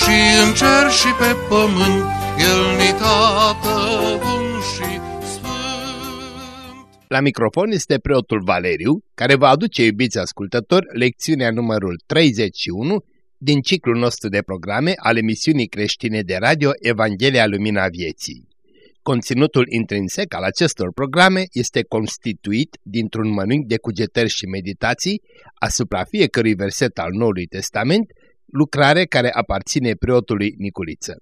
și în cer și pe pământ, El ni tată bun și sfânt. La microfon este preotul Valeriu, care va aduce, iubiți ascultători, lecțiunea numărul 31 din ciclul nostru de programe al emisiunii creștine de radio Evanghelia Lumina Vieții. Conținutul intrinsec al acestor programe este constituit dintr-un mănânc de cugetări și meditații asupra fiecărui verset al Noului Testament, lucrare care aparține preotului Niculiță.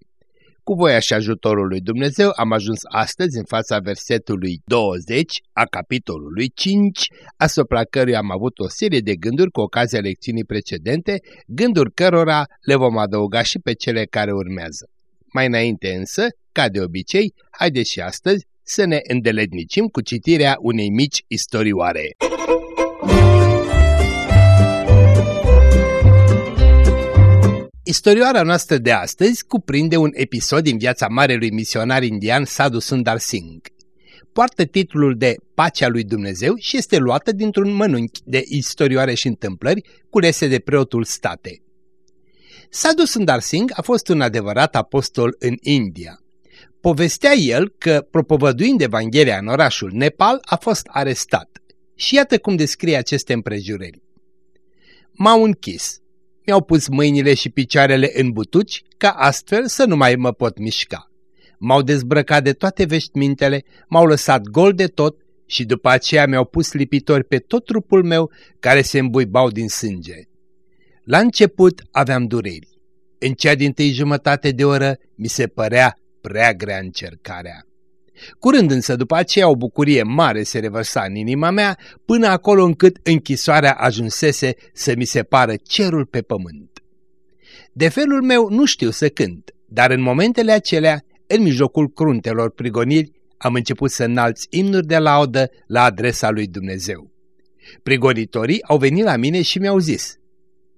Cu voia și ajutorul lui Dumnezeu am ajuns astăzi în fața versetului 20 a capitolului 5, asupra căruia am avut o serie de gânduri cu ocazia lecțiunii precedente, gânduri cărora le vom adăuga și pe cele care urmează. Mai înainte însă, ca de obicei, haideți și astăzi să ne îndeletnicim cu citirea unei mici istorioare. Istorioara noastră de astăzi cuprinde un episod din viața marelui misionar indian Sadhu Sundar Singh. Poartă titlul de Pacea lui Dumnezeu și este luată dintr-un mănânchi de istorioare și întâmplări culese de preotul state. Sadhu Sundar Singh a fost un adevărat apostol în India. Povestea el că, propovăduind Evanghelia în orașul Nepal, a fost arestat. Și iată cum descrie aceste împrejurări. M-au închis, mi-au pus mâinile și picioarele în butuci, ca astfel să nu mai mă pot mișca. M-au dezbrăcat de toate veștimintele, m-au lăsat gol de tot și după aceea mi-au pus lipitori pe tot trupul meu care se îmbuibau din sânge. La început aveam dureri. În cea din tâi jumătate de oră mi se părea prea grea încercarea. Curând însă după aceea o bucurie mare se revărsa în inima mea, până acolo încât închisoarea ajunsese să mi se pară cerul pe pământ. De felul meu nu știu să cânt, dar în momentele acelea, în mijlocul cruntelor prigoniri, am început să înalți imnuri de laudă la adresa lui Dumnezeu. Prigonitorii au venit la mine și mi-au zis,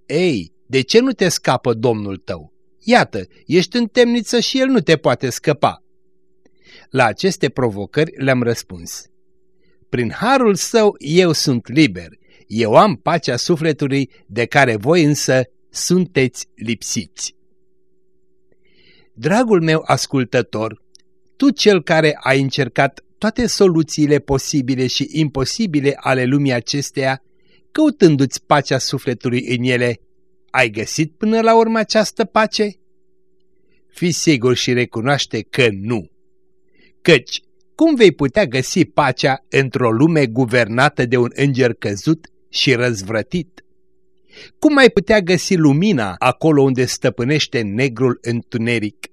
Ei, de ce nu te scapă Domnul tău? Iată, ești în temniță și el nu te poate scăpa. La aceste provocări le-am răspuns. Prin harul său eu sunt liber, eu am pacea sufletului de care voi însă sunteți lipsiți. Dragul meu ascultător, tu cel care ai încercat toate soluțiile posibile și imposibile ale lumii acesteia, căutându-ți pacea sufletului în ele, ai găsit până la urmă această pace? Fii sigur și recunoaște că nu. Căci, cum vei putea găsi pacea într-o lume guvernată de un înger căzut și răzvrătit? Cum ai putea găsi lumina acolo unde stăpânește negrul întuneric?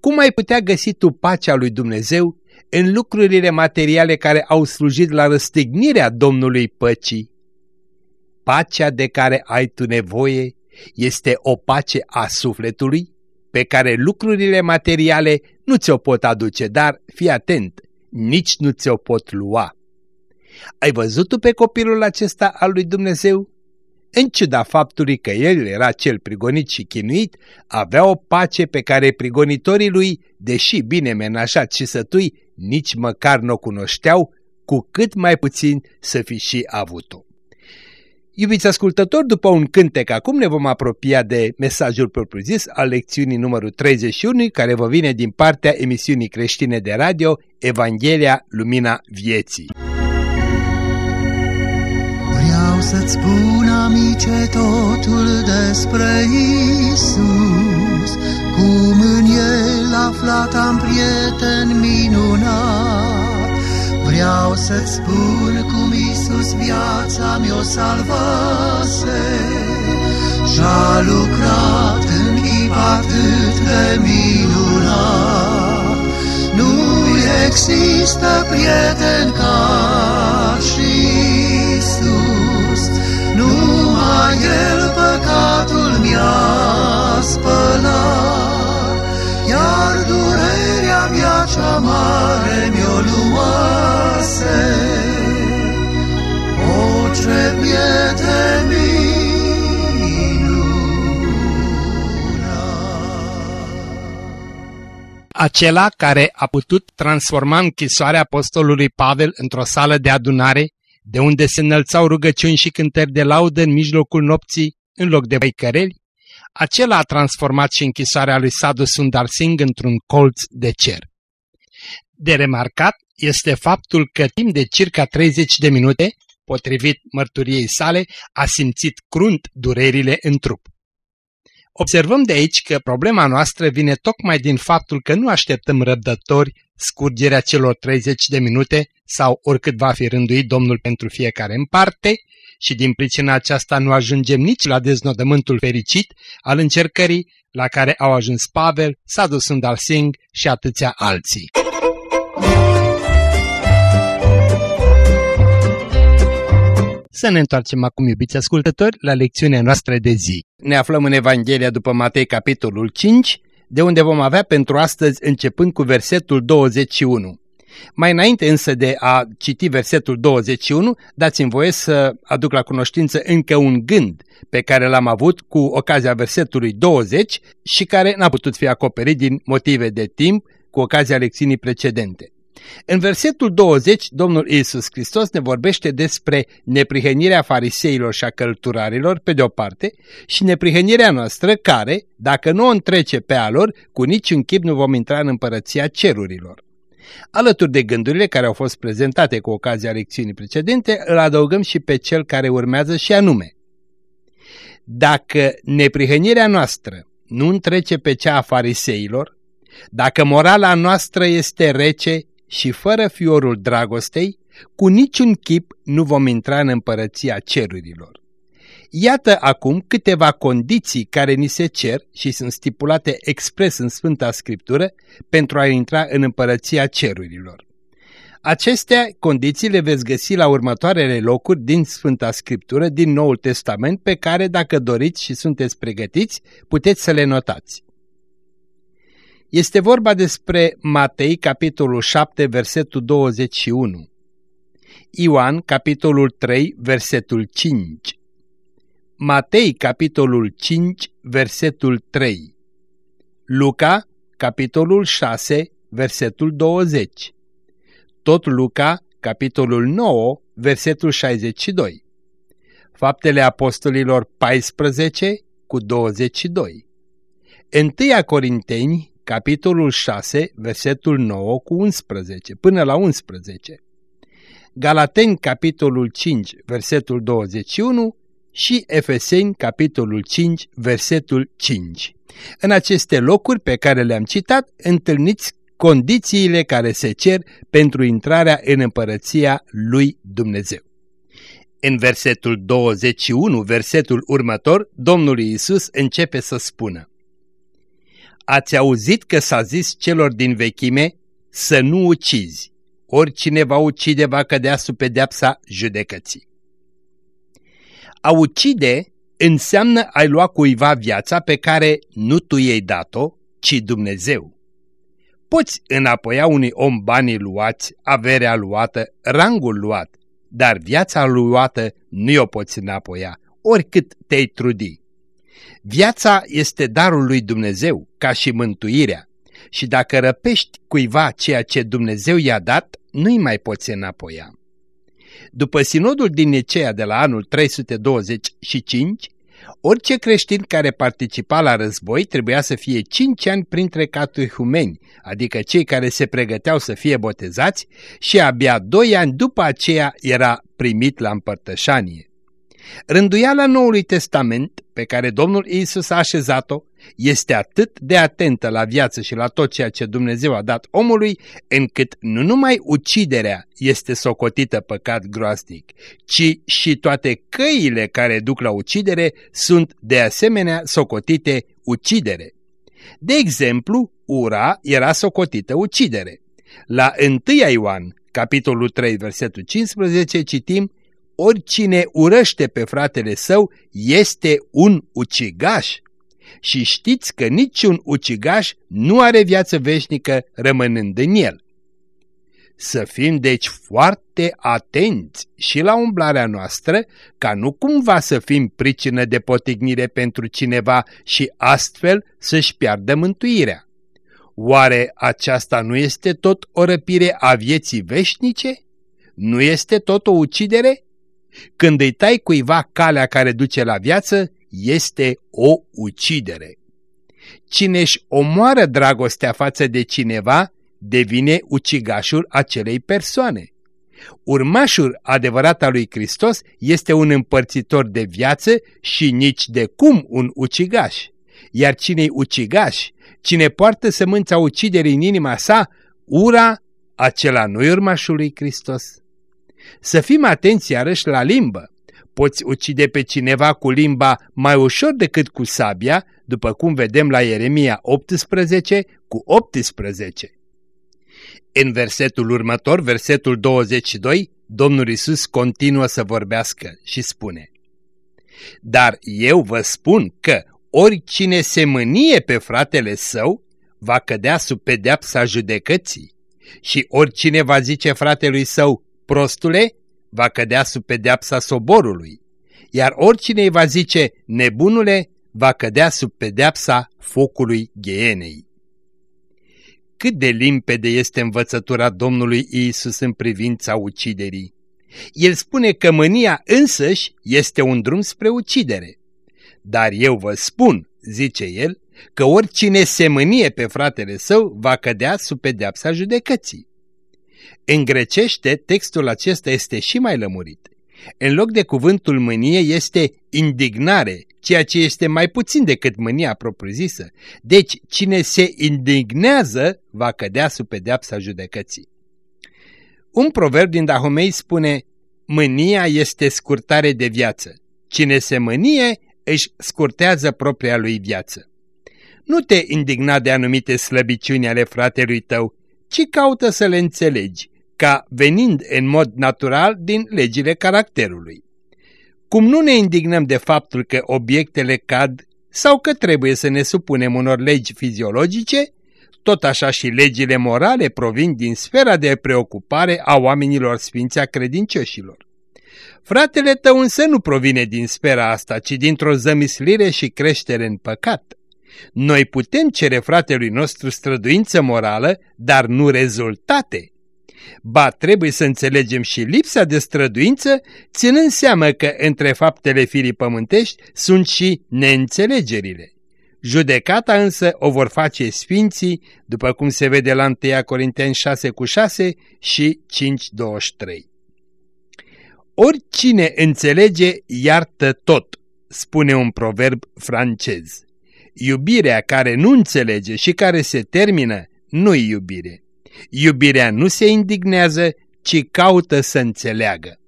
Cum ai putea găsi tu pacea lui Dumnezeu în lucrurile materiale care au slujit la răstignirea Domnului păcii? Pacea de care ai tu nevoie este o pace a sufletului pe care lucrurile materiale nu ți-o pot aduce, dar fii atent, nici nu ți-o pot lua. Ai văzut tu pe copilul acesta al lui Dumnezeu? În ciuda faptului că el era cel prigonit și chinuit, avea o pace pe care prigonitorii lui, deși bine menajat și sătui, nici măcar nu o cunoșteau, cu cât mai puțin să fi și avut-o. Iubiți ascultători, după un cântec acum ne vom apropia de mesajul propriu-zis al lecțiunii numărul 31, care vă vine din partea emisiunii creștine de radio Evanghelia Lumina Vieții. Vreau să-ți spun, amice, totul despre Isus, cum în El aflat am prieten minunat. Vreau să-ți spun cum Iisus viața mi-o salvase. Și-a lucrat în chip atât de minunat. Nu există prieten ca și Iisus. Numai El păcatul mi-a spălat. Iar durerea mea cea mare mi-o luase o ce prieten acela care a putut transforma închisoarea apostolului Pavel într-o sală de adunare, de unde se înălțau rugăciuni și cântări de laudă în mijlocul nopții, în loc de băicăreli, acela a transformat și închisoarea lui Sadu Sundar Singh într-un colț de cer. De remarcat este faptul că timp de circa 30 de minute, potrivit mărturiei sale, a simțit crunt durerile în trup. Observăm de aici că problema noastră vine tocmai din faptul că nu așteptăm răbdători scurgerea celor 30 de minute sau oricât va fi rânduit Domnul pentru fiecare în parte și din pricina aceasta nu ajungem nici la deznodământul fericit al încercării la care au ajuns Pavel, Sadhu Sundar Singh și atâția alții. Să ne întoarcem acum, iubiți ascultători, la lecțiunea noastră de zi. Ne aflăm în Evanghelia după Matei, capitolul 5, de unde vom avea pentru astăzi începând cu versetul 21. Mai înainte însă de a citi versetul 21, dați-mi voie să aduc la cunoștință încă un gând pe care l-am avut cu ocazia versetului 20 și care n-a putut fi acoperit din motive de timp cu ocazia lecțiunii precedente. În versetul 20, Domnul Isus Hristos ne vorbește despre neprihănirea fariseilor și a călturarilor, pe de-o parte, și neprihănirea noastră care, dacă nu o întrece pe a lor, cu niciun chip nu vom intra în împărăția cerurilor. Alături de gândurile care au fost prezentate cu ocazia lecțiunii precedente, îl adăugăm și pe cel care urmează și anume. Dacă neprihănirea noastră nu întrece pe cea a fariseilor, dacă morala noastră este rece și fără fiorul dragostei, cu niciun chip nu vom intra în împărăția cerurilor. Iată acum câteva condiții care ni se cer și sunt stipulate expres în Sfânta Scriptură pentru a intra în împărăția cerurilor. Acestea condiții le veți găsi la următoarele locuri din Sfânta Scriptură din Noul Testament pe care, dacă doriți și sunteți pregătiți, puteți să le notați. Este vorba despre Matei, capitolul 7, versetul 21. Ioan, capitolul 3, versetul 5. Matei, capitolul 5, versetul 3. Luca, capitolul 6, versetul 20. Tot Luca, capitolul 9, versetul 62. Faptele Apostolilor 14 cu 22. 1 Corinteni, capitolul 6, versetul 9 cu 11, până la 11. Galateni, capitolul 5, versetul 21 și Efeseni, capitolul 5, versetul 5. În aceste locuri pe care le-am citat, întâlniți condițiile care se cer pentru intrarea în împărăția lui Dumnezeu. În versetul 21, versetul următor, Domnul Iisus începe să spună Ați auzit că s-a zis celor din vechime să nu ucizi, oricine va ucide va cădea sub pedeapsa judecății. A ucide înseamnă ai lua cuiva viața pe care nu tu i-ai dat-o, ci Dumnezeu. Poți înapoia unui om banii luați, averea luată, rangul luat, dar viața luată nu o poți înapoia, oricât te-ai trudi. Viața este darul lui Dumnezeu, ca și mântuirea, și dacă răpești cuiva ceea ce Dumnezeu i-a dat, nu-i mai poți înapoia. După sinodul din Nicea de la anul 325, orice creștin care participa la război trebuia să fie 5 ani printre catehumeni, adică cei care se pregăteau să fie botezați și abia 2 ani după aceea era primit la împărtășanie. Rânduiala Noului Testament, pe care Domnul Isus a așezat-o, este atât de atentă la viață și la tot ceea ce Dumnezeu a dat omului, încât nu numai uciderea este socotită păcat groaznic, ci și toate căile care duc la ucidere sunt de asemenea socotite ucidere. De exemplu, ura era socotită ucidere. La 1 Ioan, capitolul 3, versetul 15, citim Oricine urăște pe fratele său este un ucigaș. și știți că niciun ucigaș nu are viață veșnică rămânând în el. Să fim deci foarte atenți și la umblarea noastră, ca nu cumva să fim pricină de potignire pentru cineva și astfel să-și piardă mântuirea. Oare aceasta nu este tot o răpire a vieții veșnice? Nu este tot o ucidere? Când îi tai cuiva calea care duce la viață, este o ucidere. Cine își omoară dragostea față de cineva, devine ucigașul acelei persoane. Urmașul adevărat al lui Hristos este un împărțitor de viață și nici de cum un ucigaș. Iar cine-i ucigaș, cine poartă sămânța uciderii în inima sa, ura, acela nu-i urmașul lui Hristos. Să fim atenți iarăși la limbă. Poți ucide pe cineva cu limba mai ușor decât cu sabia, după cum vedem la Ieremia 18 cu 18. În versetul următor, versetul 22, Domnul Isus continuă să vorbească și spune Dar eu vă spun că oricine se mânie pe fratele său va cădea sub pedeapsa judecății și oricine va zice fratelui său prostule va cădea sub pedeapsa soborului, iar oricine îi va zice nebunule va cădea sub pedeapsa focului ghienei cât de limpede este învățătura Domnului Iisus în privința uciderii. El spune că mânia însăși este un drum spre ucidere. Dar eu vă spun, zice el, că oricine se mânie pe fratele său va cădea sub pedeapsa judecății. În grecește, textul acesta este și mai lămurit. În loc de cuvântul mânie este indignare, ceea ce este mai puțin decât mânia propriu-zisă. Deci, cine se indignează va cădea sub pedeapsa judecății. Un proverb din Dahomei spune, mânia este scurtare de viață. Cine se mânie își scurtează propria lui viață. Nu te indigna de anumite slăbiciuni ale fratelui tău, ci caută să le înțelegi, ca venind în mod natural din legile caracterului. Cum nu ne indignăm de faptul că obiectele cad sau că trebuie să ne supunem unor legi fiziologice, tot așa și legile morale provin din sfera de preocupare a oamenilor sfinți a credincioșilor. Fratele tău însă nu provine din sfera asta, ci dintr-o zămislire și creștere în păcat. Noi putem cere fratelui nostru străduință morală, dar nu rezultate. Ba, trebuie să înțelegem și lipsa de străduință, ținând seama că între faptele firii pământești sunt și neînțelegerile. Judecata însă o vor face sfinții, după cum se vede la 1 Corinteni 6 cu 6 și 5 23. Oricine înțelege, iartă tot, spune un proverb francez. Iubirea care nu înțelege și care se termină, nu-i iubire. Iubirea nu se indignează, ci caută să înțeleagă.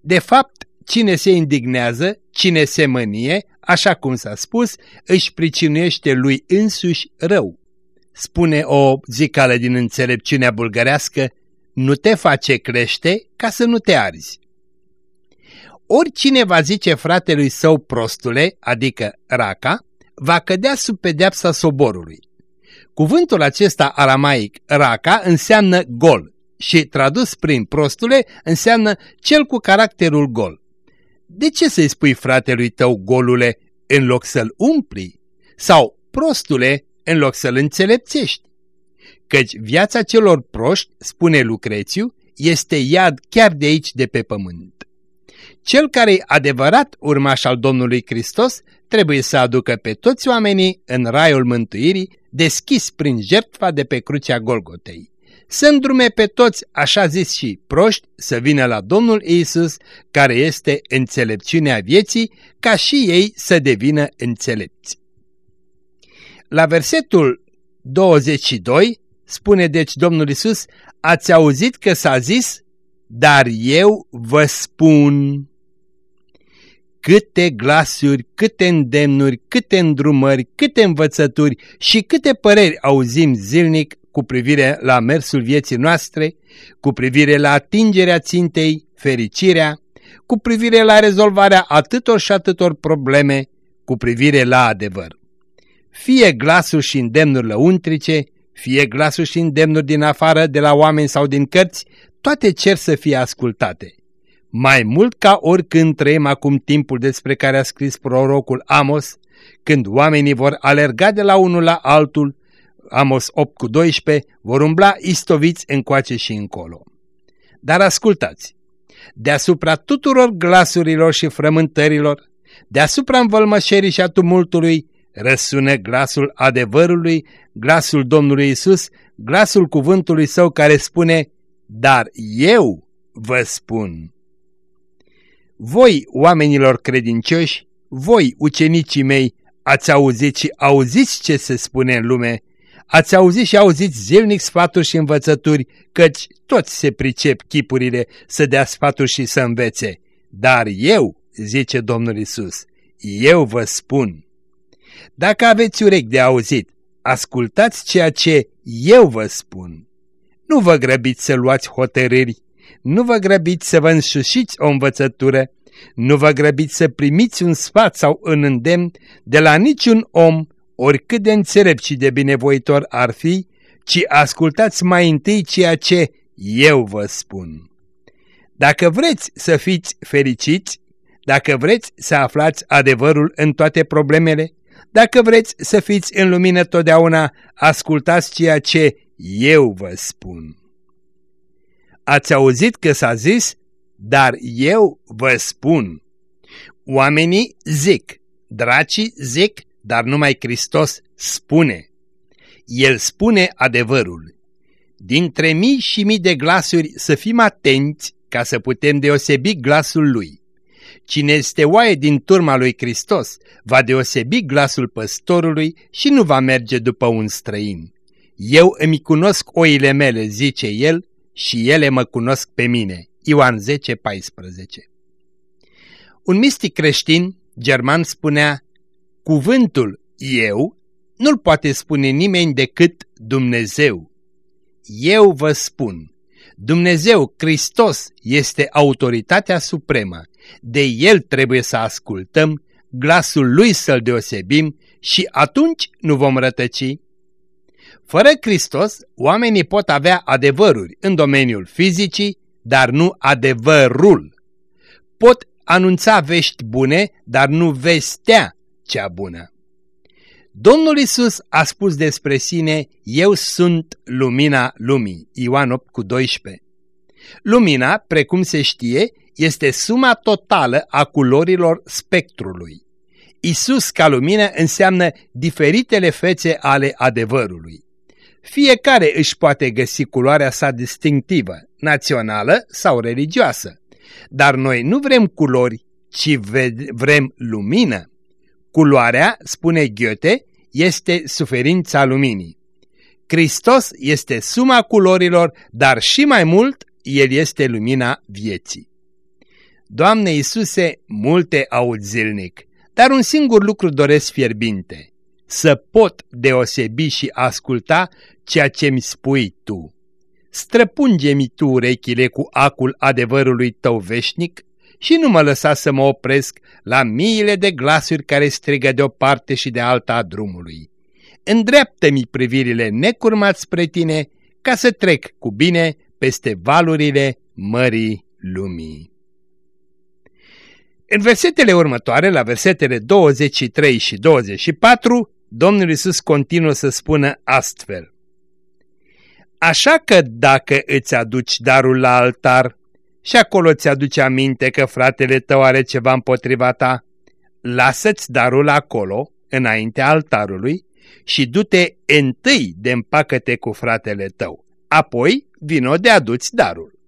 De fapt, cine se indignează, cine se mânie, așa cum s-a spus, își pricinuiește lui însuși rău. Spune o zicală din înțelepciunea bulgărească, nu te face crește ca să nu te arzi. Oricine va zice fratelui său prostule, adică raca, va cădea sub pedeapsa soborului. Cuvântul acesta aramaic, raca, înseamnă gol și tradus prin prostule înseamnă cel cu caracterul gol. De ce să-i spui fratelui tău golule în loc să-l umpli? Sau prostule în loc să-l înțelepțești? Căci viața celor proști, spune Lucrețiu, este iad chiar de aici de pe pământ. Cel care e adevărat urmaș al Domnului Hristos trebuie să aducă pe toți oamenii în raiul mântuirii deschis prin jertfa de pe crucea Golgotei. Să îndrume pe toți, așa zis și proști, să vină la Domnul Isus, care este înțelepciunea vieții, ca și ei să devină înțelepți. La versetul 22 spune deci Domnul Isus, ați auzit că s-a zis, dar eu vă spun câte glasuri, câte îndemnuri, câte îndrumări, câte învățături și câte păreri auzim zilnic cu privire la mersul vieții noastre, cu privire la atingerea țintei, fericirea, cu privire la rezolvarea atâtor și atâtor probleme, cu privire la adevăr. Fie glasul și îndemnuri lăuntrice, fie glasul și îndemnuri din afară, de la oameni sau din cărți, toate cer să fie ascultate. Mai mult ca oricând trăim acum timpul despre care a scris prorocul Amos, când oamenii vor alerga de la unul la altul, Amos 8 cu 12, vor umbla istoviți încoace și încolo. Dar ascultați, deasupra tuturor glasurilor și frământărilor, deasupra învălmășerii și a tumultului, răsună glasul adevărului, glasul Domnului Isus, glasul cuvântului său care spune, dar eu vă spun. Voi, oamenilor credincioși, voi, ucenicii mei, ați auzit și auziți ce se spune în lume, ați auzit și auziți zilnic sfaturi și învățături, căci toți se pricep chipurile să dea sfaturi și să învețe. Dar eu, zice Domnul Isus, eu vă spun. Dacă aveți urechi de auzit, ascultați ceea ce eu vă spun. Nu vă grăbiți să luați hotărâri, nu vă grăbiți să vă înșușiți o învățătură, nu vă grăbiți să primiți un sfat sau un îndemn de la niciun om, oricât de înțelept și de binevoitor ar fi, ci ascultați mai întâi ceea ce eu vă spun. Dacă vreți să fiți fericiți, dacă vreți să aflați adevărul în toate problemele, dacă vreți să fiți în lumină totdeauna, ascultați ceea ce eu vă spun. Ați auzit că s-a zis, dar eu vă spun. Oamenii zic, dracii zic, dar numai Hristos spune. El spune adevărul. Dintre mii și mii de glasuri să fim atenți ca să putem deosebi glasul lui. Cine este oaie din turma lui Hristos va deosebi glasul păstorului și nu va merge după un străin. Eu îmi cunosc oile mele, zice el, și ele mă cunosc pe mine. Ioan 10, 14 Un mistic creștin german spunea, cuvântul eu nu-l poate spune nimeni decât Dumnezeu. Eu vă spun, Dumnezeu, Hristos, este autoritatea supremă. De El trebuie să ascultăm, glasul Lui să-L deosebim și atunci nu vom rătăci. Fără Hristos, oamenii pot avea adevăruri în domeniul fizicii, dar nu adevărul. Pot anunța vești bune, dar nu vestea cea bună. Domnul Isus a spus despre sine, Eu sunt lumina lumii, Ioan 8 cu 12. Lumina, precum se știe, este suma totală a culorilor spectrului. Isus ca lumină înseamnă diferitele fețe ale adevărului. Fiecare își poate găsi culoarea sa distinctivă, națională sau religioasă. Dar noi nu vrem culori, ci vrem lumină. Culoarea, spune Goethe, este suferința luminii. Hristos este suma culorilor, dar și mai mult, El este lumina vieții. Doamne Iisuse, multe aud zilnic, dar un singur lucru doresc fierbinte, să pot deosebi și asculta ceea ce mi spui Tu. Străpunge-mi Tu urechile cu acul adevărului Tău veșnic și nu mă lăsa să mă opresc la miile de glasuri care strigă de o parte și de alta a drumului. Îndreaptă-mi privirile necurmat spre Tine ca să trec cu bine peste valurile mării lumii. În versetele următoare, la versetele 23 și 24, Domnul Iisus continuă să spună astfel. Așa că dacă îți aduci darul la altar și acolo ți aduce aminte că fratele tău are ceva împotriva ta, lasă-ți darul acolo, înaintea altarului, și du-te întâi de împacă-te cu fratele tău, apoi vino de aduți darul.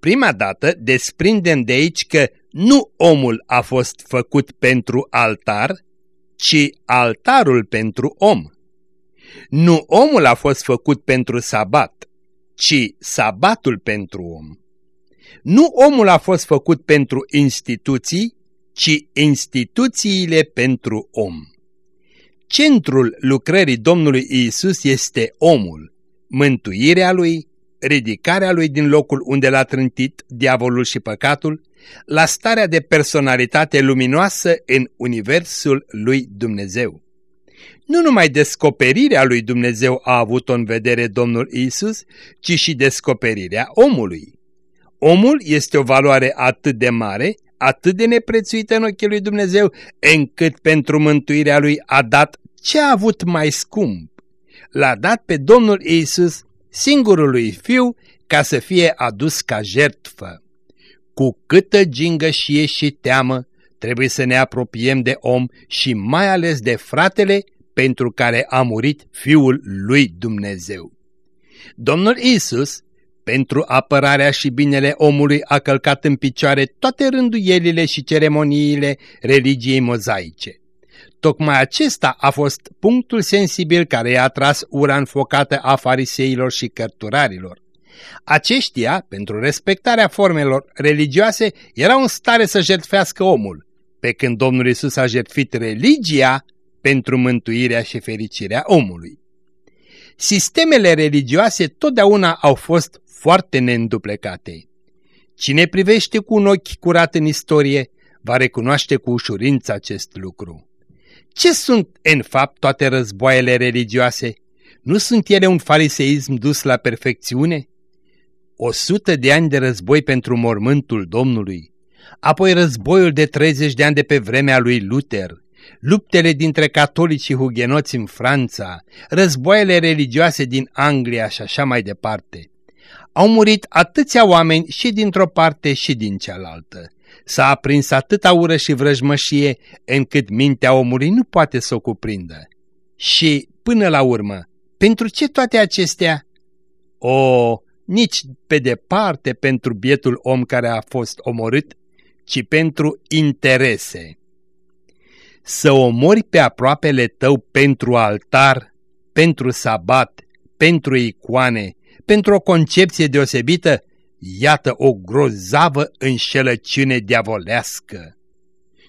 Prima dată desprindem de aici că nu omul a fost făcut pentru altar, ci altarul pentru om. Nu omul a fost făcut pentru sabat, ci sabatul pentru om. Nu omul a fost făcut pentru instituții, ci instituțiile pentru om. Centrul lucrării Domnului Isus este omul, mântuirea lui, ridicarea lui din locul unde l-a trântit diavolul și păcatul, la starea de personalitate luminoasă în universul lui Dumnezeu. Nu numai descoperirea lui Dumnezeu a avut-o în vedere Domnul Isus, ci și descoperirea omului. Omul este o valoare atât de mare, atât de neprețuită în ochii lui Dumnezeu, încât pentru mântuirea lui a dat ce a avut mai scump. L-a dat pe Domnul Isus, singurul lui Fiu, ca să fie adus ca jertfă. Cu câtă gingășie și teamă trebuie să ne apropiem de om și mai ales de fratele pentru care a murit Fiul lui Dumnezeu. Domnul Isus, pentru apărarea și binele omului, a călcat în picioare toate rânduielile și ceremoniile religiei mozaice. Tocmai acesta a fost punctul sensibil care i-a tras ura înfocată a fariseilor și cărturarilor. Aceștia, pentru respectarea formelor religioase, erau în stare să jertfească omul, pe când Domnul Isus a jertfit religia pentru mântuirea și fericirea omului. Sistemele religioase totdeauna au fost foarte neînduplecate. Cine privește cu un ochi curat în istorie, va recunoaște cu ușurință acest lucru. Ce sunt, în fapt, toate războaiele religioase? Nu sunt ele un fariseism dus la perfecțiune? O sută de ani de război pentru mormântul Domnului, apoi războiul de 30 de ani de pe vremea lui Luther, luptele dintre catolici și hugenoți în Franța, războaiele religioase din Anglia și așa mai departe. Au murit atâția oameni și dintr-o parte și din cealaltă. S-a aprins atâta ură și vrăjmășie încât mintea omului nu poate să o cuprindă. Și, până la urmă, pentru ce toate acestea? O, nici pe departe pentru bietul om care a fost omorât, ci pentru interese să omori pe aproapele tău pentru altar, pentru sabat, pentru icoane, pentru o concepție deosebită, iată o grozavă înșelăciune diavolească.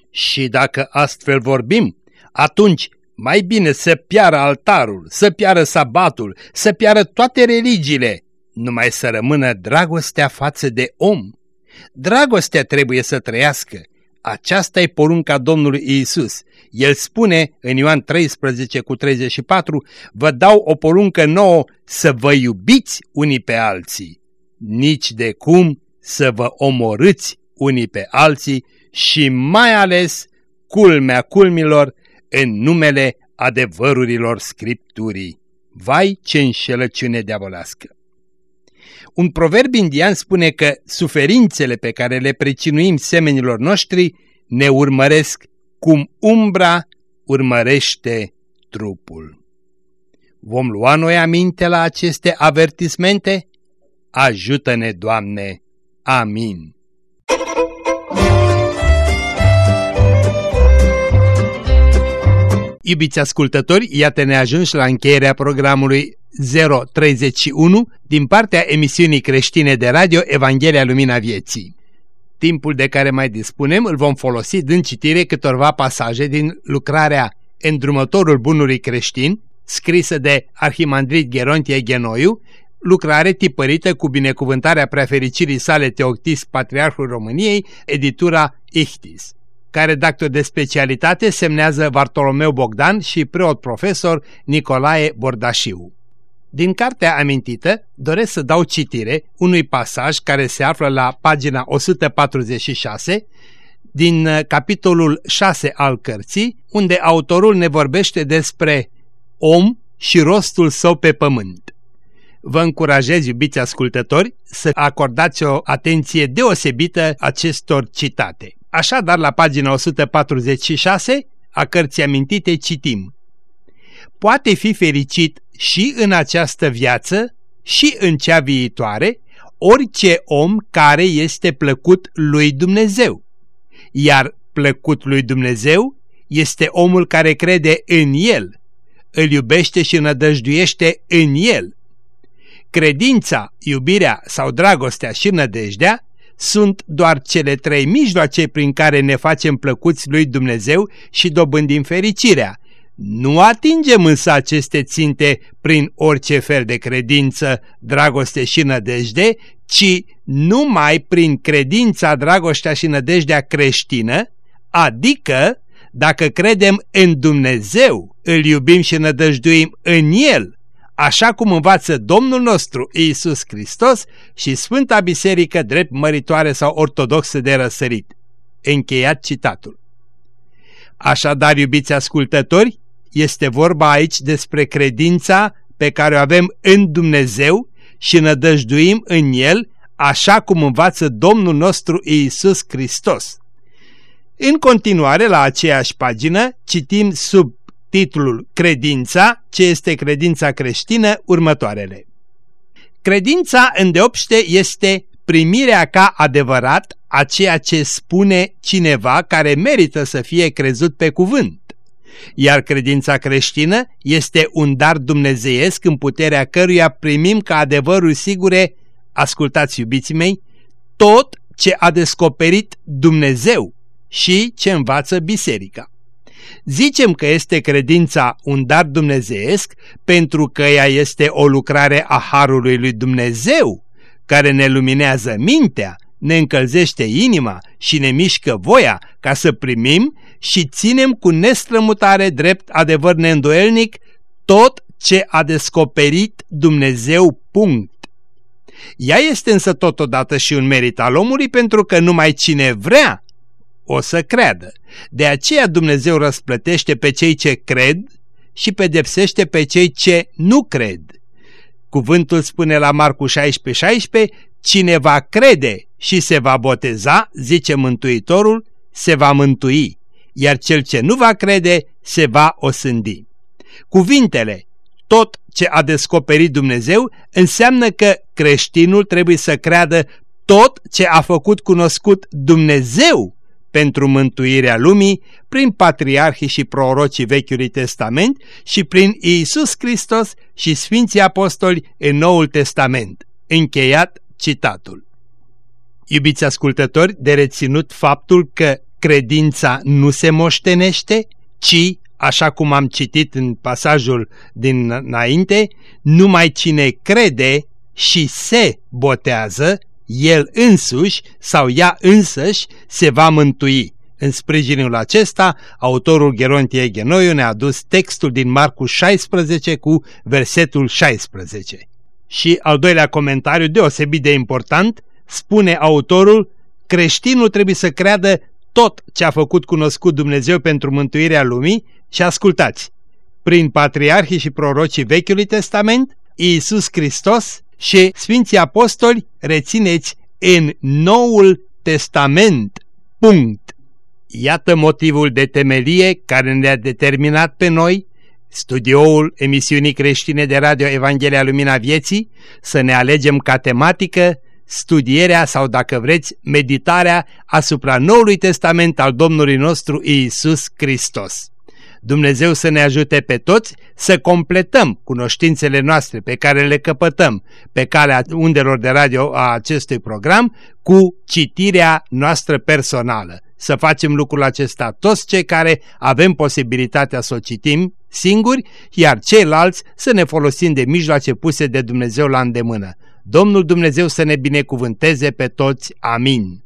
Și dacă astfel vorbim, atunci mai bine să piară altarul, să piară sabatul, să piară toate religiile, numai să rămână dragostea față de om. Dragostea trebuie să trăiască, aceasta e porunca Domnului Iisus. El spune în Ioan 13 cu 34, vă dau o poruncă nouă să vă iubiți unii pe alții, nici de cum să vă omorâți unii pe alții și mai ales culmea culmilor în numele adevărurilor Scripturii. Vai ce înșelăciune diavolească! Un proverb indian spune că suferințele pe care le precinuim semenilor noștri ne urmăresc cum umbra urmărește trupul. Vom lua noi aminte la aceste avertismente? Ajută-ne, Doamne! Amin. Iubiți ascultători, iată ne ajungi la încheierea programului 031 din partea emisiunii creștine de radio Evanghelia Lumina Vieții. Timpul de care mai dispunem îl vom folosi din citire câtorva pasaje din lucrarea Îndrumătorul Bunului Creștin, scrisă de Arhimandrit Gerontie Genoiu, lucrare tipărită cu binecuvântarea prefericirii sale Teoctis, Patriarhul României, editura Ichtis care redactor de specialitate semnează Bartolomeu Bogdan și preot profesor Nicolae Bordașiu. Din cartea amintită doresc să dau citire unui pasaj care se află la pagina 146 din uh, capitolul 6 al cărții, unde autorul ne vorbește despre om și rostul său pe pământ. Vă încurajez, iubiți ascultători, să acordați o atenție deosebită acestor citate. Așadar, la pagina 146 a cărții amintite citim Poate fi fericit și în această viață și în cea viitoare orice om care este plăcut lui Dumnezeu. Iar plăcut lui Dumnezeu este omul care crede în El, îl iubește și nădăjduiește în El. Credința, iubirea sau dragostea și nădejdea sunt doar cele trei mijloace prin care ne facem plăcuți lui Dumnezeu și dobândim fericirea, Nu atingem însă aceste ținte prin orice fel de credință, dragoste și nădejde, ci numai prin credința, dragostea și nădejdea creștină, adică dacă credem în Dumnezeu, îl iubim și nădăjduim în El, așa cum învață Domnul nostru Iisus Hristos și Sfânta Biserică drept măritoare sau ortodoxă de răsărit. Încheiat citatul. Așadar, iubiți ascultători, este vorba aici despre credința pe care o avem în Dumnezeu și nădăjduim în El, așa cum învață Domnul nostru Iisus Hristos. În continuare, la aceeași pagină, citim sub titlul Credința, ce este credința creștină, următoarele. Credința îndeopște este primirea ca adevărat a ceea ce spune cineva care merită să fie crezut pe cuvânt. Iar credința creștină este un dar dumnezeiesc în puterea căruia primim ca adevăruri sigure, ascultați iubiții mei, tot ce a descoperit Dumnezeu și ce învață biserica. Zicem că este credința un dar dumnezeiesc pentru că ea este o lucrare a Harului lui Dumnezeu, care ne luminează mintea, ne încălzește inima și ne mișcă voia ca să primim și ținem cu nestrămutare drept adevăr neîndoielnic tot ce a descoperit Dumnezeu punct. Ea este însă totodată și un merit al omului pentru că numai cine vrea o să creadă. De aceea Dumnezeu răsplătește pe cei ce cred și pedepsește pe cei ce nu cred. Cuvântul spune la Marcu 16:16, 16, cine va crede și se va boteza, zice Mântuitorul, se va mântui, iar cel ce nu va crede se va osândi. Cuvintele, tot ce a descoperit Dumnezeu, înseamnă că creștinul trebuie să creadă tot ce a făcut cunoscut Dumnezeu pentru mântuirea lumii prin patriarhii și prorocii Vechiului Testament și prin Iisus Hristos și Sfinții Apostoli în Noul Testament. Încheiat citatul. Iubiți ascultători, de reținut faptul că credința nu se moștenește, ci, așa cum am citit în pasajul din înainte, numai cine crede și se botează el însuși sau ea însăși se va mântui. În sprijinul acesta, autorul Gerontie Genoiu ne-a adus textul din Marcu 16 cu versetul 16. Și al doilea comentariu, deosebit de important, spune autorul, creștinul trebuie să creadă tot ce a făcut cunoscut Dumnezeu pentru mântuirea lumii și ascultați, prin patriarhii și prorocii Vechiului Testament, Iisus Hristos și Sfinții Apostoli rețineți în Noul Testament. Punct. Iată motivul de temelie care ne-a determinat pe noi, studioul emisiunii creștine de radio Evanghelia Lumina Vieții, să ne alegem ca tematică studierea sau, dacă vreți, meditarea asupra Noului Testament al Domnului nostru Iisus Hristos. Dumnezeu să ne ajute pe toți să completăm cunoștințele noastre pe care le căpătăm pe calea undelor de radio a acestui program cu citirea noastră personală. Să facem lucrul acesta toți cei care avem posibilitatea să o citim singuri, iar ceilalți să ne folosim de mijloace puse de Dumnezeu la îndemână. Domnul Dumnezeu să ne binecuvânteze pe toți. Amin.